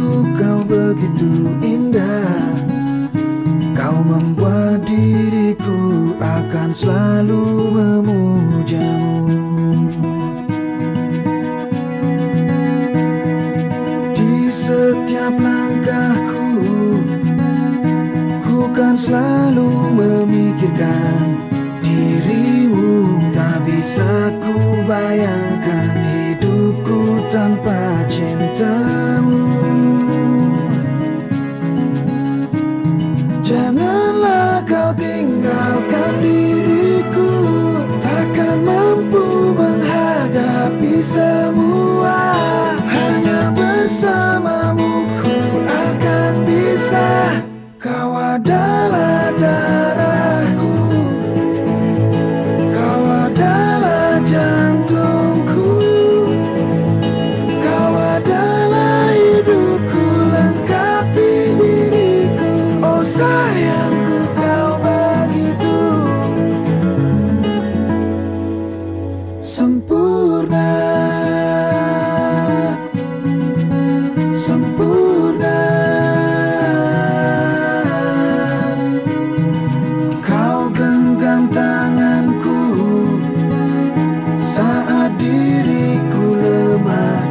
mataku kau begitu indah. Kau membuat diriku akan selalu memujamu. Di setiap langkahku Ku kan selalu memikirkan dirimu. Tak bisa ku bayangkan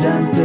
da.